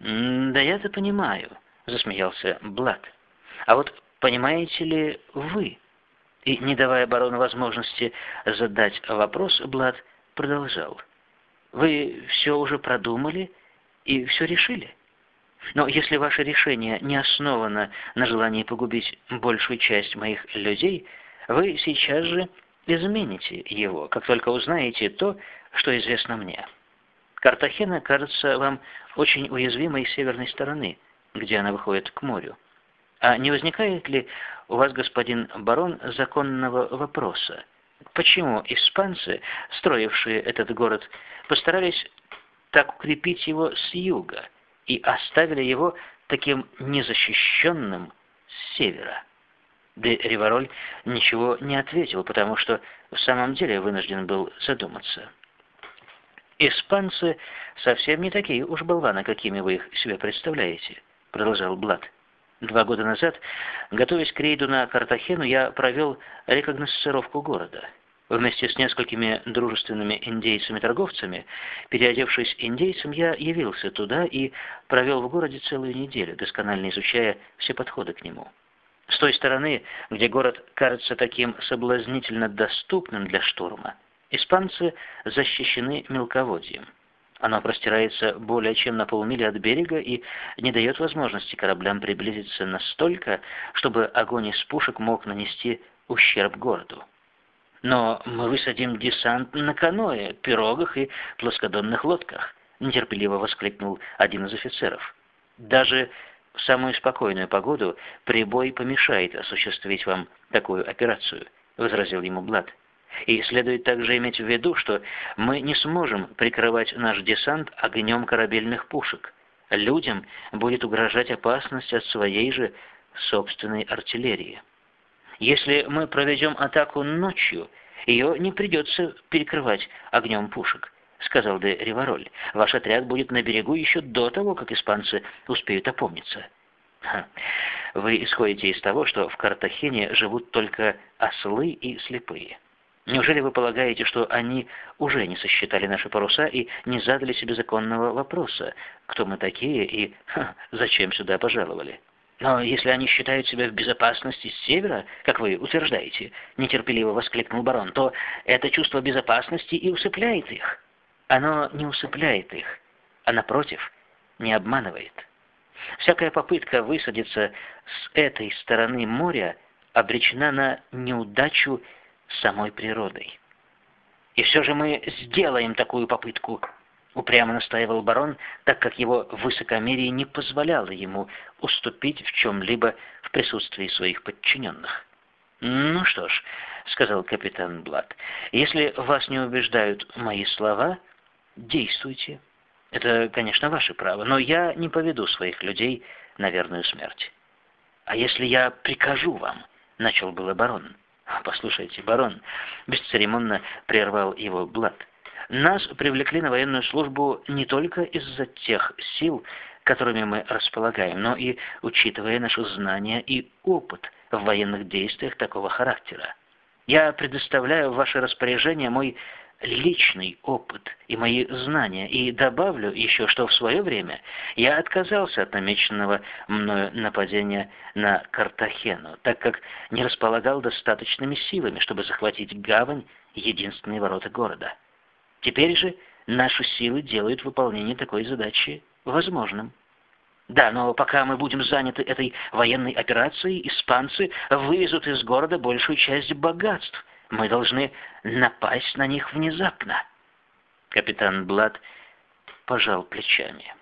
«Да я-то понимаю», — засмеялся Блад. «А вот понимаете ли вы?» И, не давая барону возможности задать вопрос, Блад продолжал. «Вы все уже продумали и все решили?» Но если ваше решение не основано на желании погубить большую часть моих людей, вы сейчас же измените его, как только узнаете то, что известно мне. Картахена кажется вам очень уязвимой с северной стороны, где она выходит к морю. А не возникает ли у вас, господин барон, законного вопроса? Почему испанцы, строившие этот город, постарались так укрепить его с юга и оставили его таким незащищенным с севера? Де Ривароль ничего не ответил, потому что в самом деле вынужден был задуматься. «Испанцы совсем не такие уж болваны, какими вы их себе представляете», — продолжал Блад. «Два года назад, готовясь к рейду на Картахену, я провел рекогносцировку города. Вместе с несколькими дружественными индейцами-торговцами, переодевшись индейцем, я явился туда и провел в городе целую неделю, досконально изучая все подходы к нему». С той стороны, где город кажется таким соблазнительно доступным для штурма, Испанцы защищены мелководьем. Оно простирается более чем на полмили от берега и не дает возможности кораблям приблизиться настолько, чтобы огонь из пушек мог нанести ущерб городу. Но мы высадим десант на каноэ, пирогах и плоскодонных лодках, нетерпеливо воскликнул один из офицеров. Даже в самую спокойную погоду прибой помешает осуществить вам такую операцию, возразил ему Блад. И следует также иметь в виду, что мы не сможем прикрывать наш десант огнем корабельных пушек. Людям будет угрожать опасность от своей же собственной артиллерии. Если мы проведем атаку ночью, ее не придется перекрывать огнем пушек, сказал де Ривароль. Ваш отряд будет на берегу еще до того, как испанцы успеют опомниться. Вы исходите из того, что в Картахене живут только ослы и слепые. Неужели вы полагаете, что они уже не сосчитали наши паруса и не задали себе законного вопроса, кто мы такие и ха, зачем сюда пожаловали? Но если они считают себя в безопасности с севера, как вы утверждаете, нетерпеливо воскликнул барон, то это чувство безопасности и усыпляет их. Оно не усыпляет их, а напротив, не обманывает. Всякая попытка высадиться с этой стороны моря обречена на неудачу самой природой. «И все же мы сделаем такую попытку», — упрямо настаивал барон, так как его высокомерие не позволяло ему уступить в чем-либо в присутствии своих подчиненных. «Ну что ж», — сказал капитан Блад, — «если вас не убеждают мои слова, действуйте. Это, конечно, ваше право, но я не поведу своих людей на верную смерть». «А если я прикажу вам?» — начал было барон. «Послушайте, барон», — бесцеремонно прервал его Блад, «нас привлекли на военную службу не только из-за тех сил, которыми мы располагаем, но и учитывая наши знания и опыт в военных действиях такого характера. Я предоставляю в ваше распоряжение мой личный опыт и мои знания, и добавлю еще, что в свое время я отказался от намеченного мною нападения на Картахену, так как не располагал достаточными силами, чтобы захватить гавань, единственные ворота города. Теперь же наши силы делают выполнение такой задачи возможным. Да, но пока мы будем заняты этой военной операцией, испанцы вывезут из города большую часть богатств – мы должны напасть на них внезапно. Капитан Блад пожал плечами.